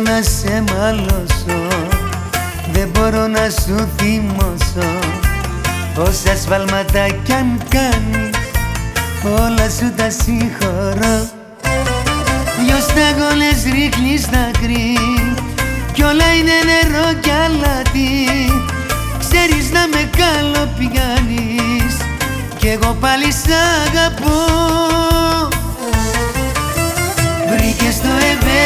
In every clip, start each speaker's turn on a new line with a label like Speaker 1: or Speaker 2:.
Speaker 1: να σε μαλώσω. Δεν μπορώ να σου θυμώσω Όσα σφάλματα κι αν κάνεις. Όλα σου τα συγχωρώ. Δυο σταγόνες ρίχνεις δάκρυ Κι όλα είναι νερό κι αλάτι. Ξέρεις να με καλοπιάνεις. Κι εγώ πάλι σ' αγαπώ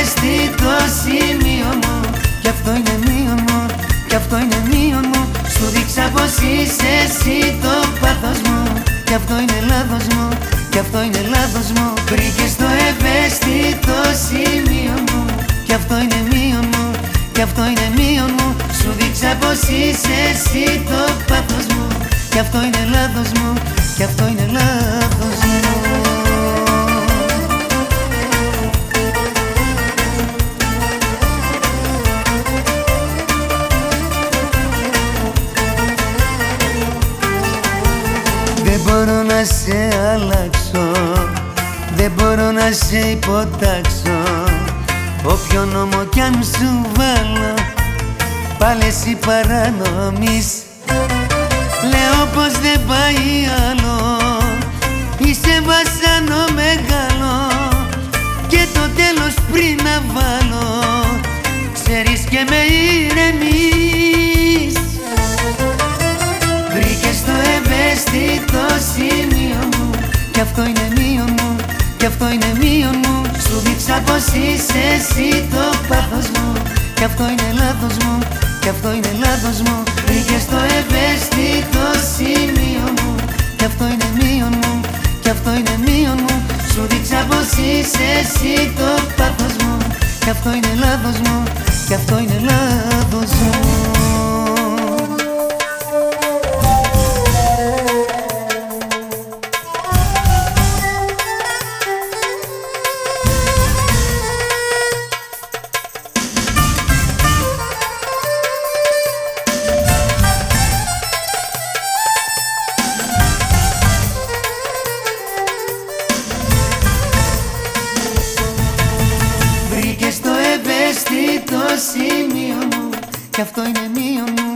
Speaker 1: ευαίσθητο σημείο μου. Κι αυτό είναι μείον μου, κι αυτό είναι μείον μου. Σου δείξα πως είσαι εσύ το πάθος μου. Κι αυτό είναι λάθος μου, κι αυτό είναι λάθος μου. Βρήκες το ευαίσθητο σημείο μου. Κι αυτό είναι μείον μου, κι αυτό είναι μείον μου. Σου δείξα πως είσαι εσύ το πάθος μου. Κι αυτό είναι λάθος μου, κι αυτό είναι λάθος μπορώ να σε αλλάξω Δεν μπορώ να σε υποτάξω. Όποιο νόμο κι αν σου βάλω Πάλι εσύ παρανομείς Λέω πως δεν πάει άλλο Είσαι βασανό μεγάλο. Και το τέλος πριν να βάλω Ξέρεις και με ηρεμείς αυτό είναι μείον μου, κι αυτό είναι μείον μου. Σου δείξα πως είσαι εσύ το πάθος μου. Κι αυτό είναι λάθος μου, κι αυτό είναι λάθος μου. Βρήκες το ευαίσθητο σημείο μου. Κι αυτό είναι μείον μου, κι αυτό είναι μείον μου. Σου δείξα πως είσαι εσύ το πάθος μου. Κι αυτό είναι λάθος μου, κι αυτό είναι λάθος μου Κι αυτό είναι μείον μου,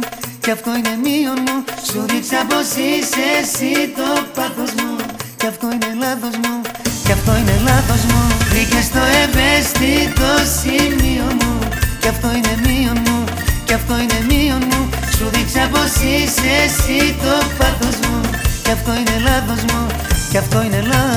Speaker 1: κι αυτό είναι μείον μου. Σου δείξα πως είσαι εσύ το πάθος μου. Κι αυτό είναι λάθος μου, κι αυτό είναι λάθος μου. Βρήκες το ευαίσθητο σημείο μου. Κι αυτό είναι μείον μου, κι αυτό είναι μείον μου. Σου δείξα πως είσαι εσύ το πάθος μου. Κι αυτό είναι λάθος μου, κι αυτό είναι λάθος μου